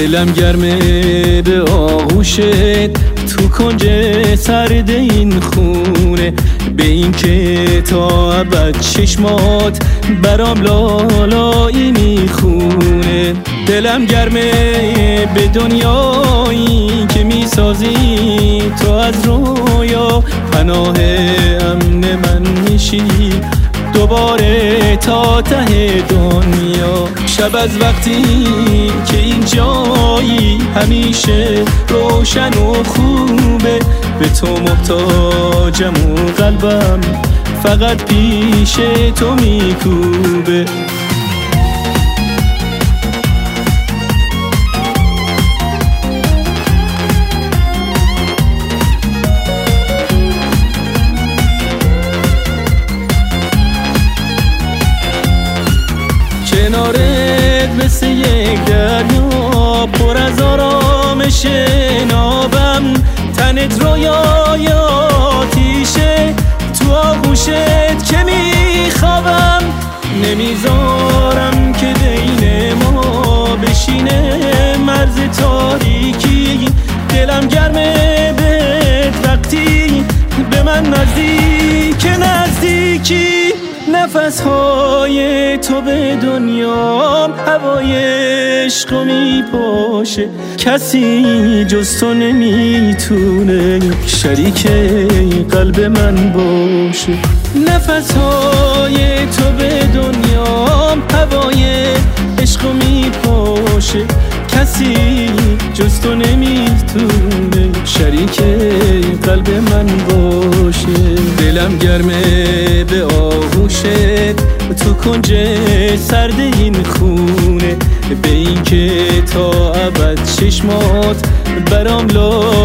دلم گرمه به آغوشت. تو کنج سرد این خونه. به این که تا ابد چشمات برام لالایی می‌خونه. دلم گرمه به دنیایی که می‌سازی. تو از رویا پناه امن من میشی. دوباره تا ته دنیا شب از وقتی که این جایی همیشه روشن و خوبه. به تو محتاجم و قلبم فقط پیش تو میکوبه. مثل یک دریا پر از آرامش نابم. تنت رویای آتیشه تو آغوشت که میخوابم. نمی‌ذارم نفس های تو به دنیا هوای عشق میپاشه. کسی جز تو نمی‌تونه شریک قلب من باشه. نفس های تو به دنیا هوای عشق میپاشه. کسی جز تو نمی‌تونه شریک قلب من باشه. دلم گرمه به آغوشت تو کنج سرد این خونه. به این که تا ابد چشمات برام لالایی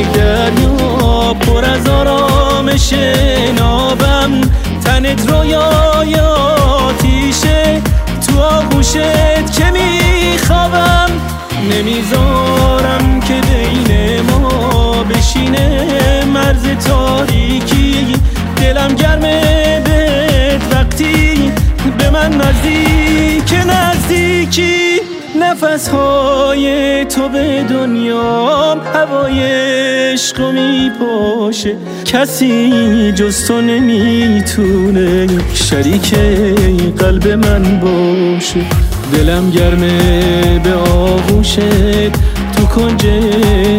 یک دریا پر از آرامش نابم تنت رویای آتیشه تو آغوشت که میخوابم. نمی‌ذارم که بین ما بشینه. نفس های تو به دنیا هوای عشق میپاشه کسی جز تو نمی‌تونه شریک قلب من باشه. دلم گرمه به آغوشت تو کنج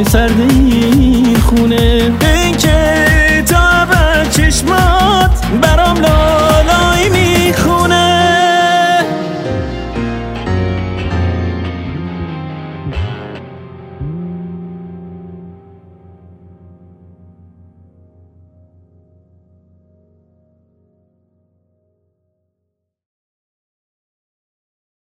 سرد این خونه. این که